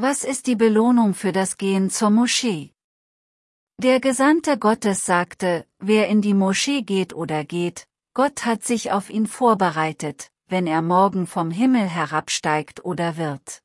Was ist die Belohnung für das Gehen zur Moschee? Der Gesandte Gottes sagte, wer in die Moschee geht oder geht, Gott hat sich auf ihn vorbereitet, wenn er morgen vom Himmel herabsteigt oder wird.